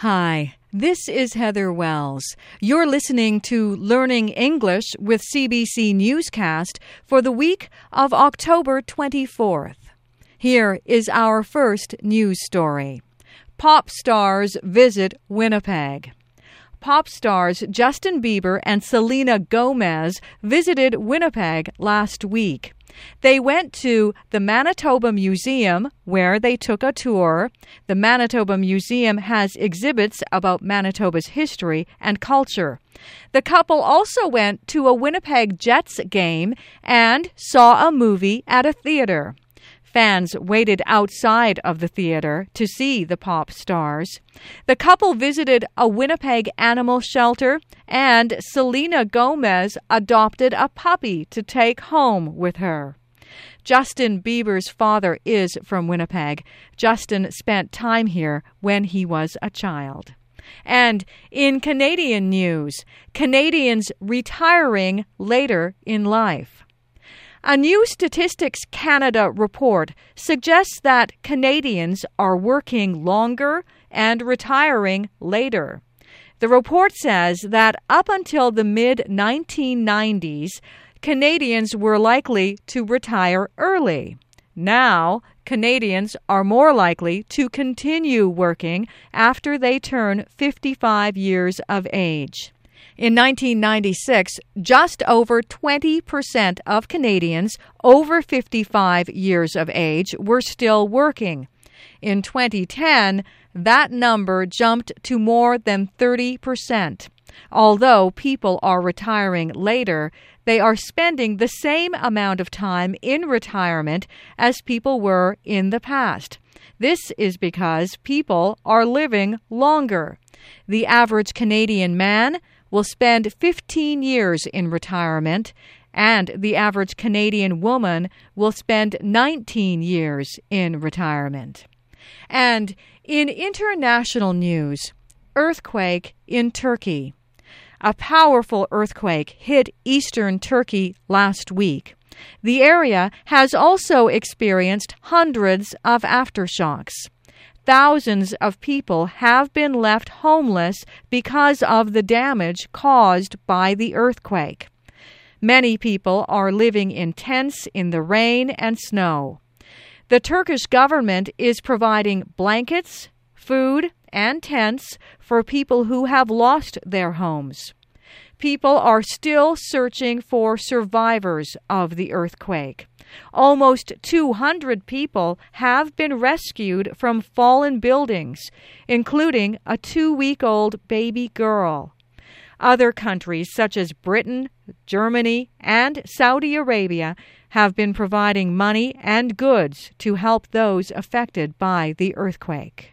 Hi, this is Heather Wells. You're listening to Learning English with CBC Newscast for the week of October 24th. Here is our first news story Pop stars visit Winnipeg. Pop stars Justin Bieber and Selena Gomez visited Winnipeg last week. They went to the Manitoba Museum where they took a tour. The Manitoba Museum has exhibits about Manitoba's history and culture. The couple also went to a Winnipeg Jets game and saw a movie at a theater. Fans waited outside of the theater to see the pop stars. The couple visited a Winnipeg animal shelter, and Selena Gomez adopted a puppy to take home with her. Justin Bieber's father is from Winnipeg. Justin spent time here when he was a child. And in Canadian news, Canadians retiring later in life. A new Statistics Canada report suggests that Canadians are working longer and retiring later. The report says that up until the mid 1990s, Canadians were likely to retire early. Now, Canadians are more likely to continue working after they turn 55 years of age. In 1996, just over 20% of Canadians over 55 years of age were still working. In 2010, that number jumped to more than 30%. Although people are retiring later, they are spending the same amount of time in retirement as people were in the past. This is because people are living longer. The average Canadian man will spend 15 years in retirement, and the average Canadian woman will spend 19 years in retirement. And in international news, earthquake in Turkey. A powerful earthquake hit eastern Turkey last week. The area has also experienced hundreds of aftershocks thousands of people have been left homeless because of the damage caused by the earthquake. Many people are living in tents in the rain and snow. The Turkish government is providing blankets, food, and tents for people who have lost their homes. People are still searching for survivors of the earthquake. Almost 200 people have been rescued from fallen buildings, including a two week old baby girl. Other countries, such as Britain, Germany, and Saudi Arabia, have been providing money and goods to help those affected by the earthquake.